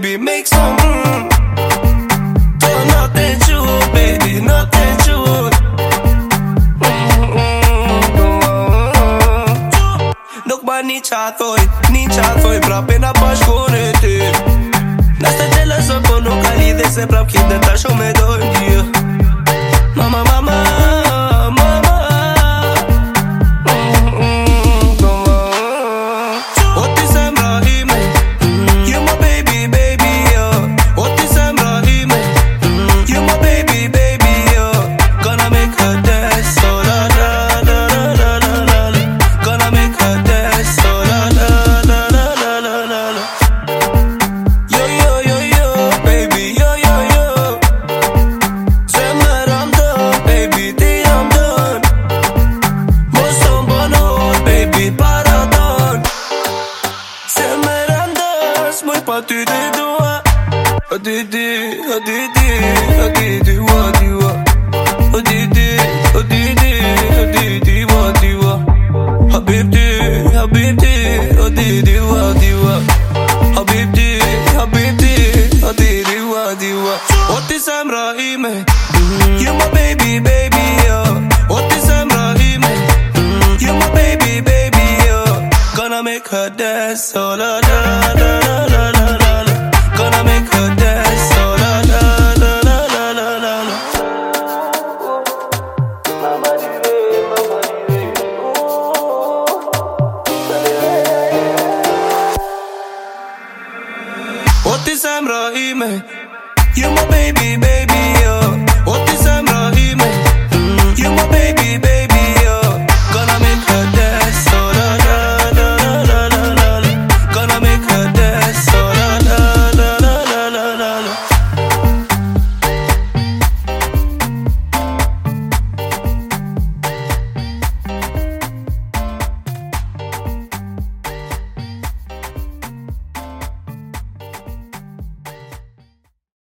baby, make some. Mm. Oh, no te baby, no te chulo. Dokba ni čatoj, te. Naste tele so ponukali, se prav kidne ta šume. pas tu des doigts. Oh Didi, oh Didi, oh Didi, oh Diwa. Oh Didi, oh Didi, oh Didi, oh Diwa. Habibti, Habibti, oh Didi, oh Diwa. Habibti, Habibti, oh Didi, oh Diwa. What is Amra'i me? Mm, you my baby, baby, yeah. What is Amra'i me? Mm, you my baby, baby, yeah. Gonna make her dance, oh la la la la la. What is I'm Rahime? You my baby, baby, yeah. What is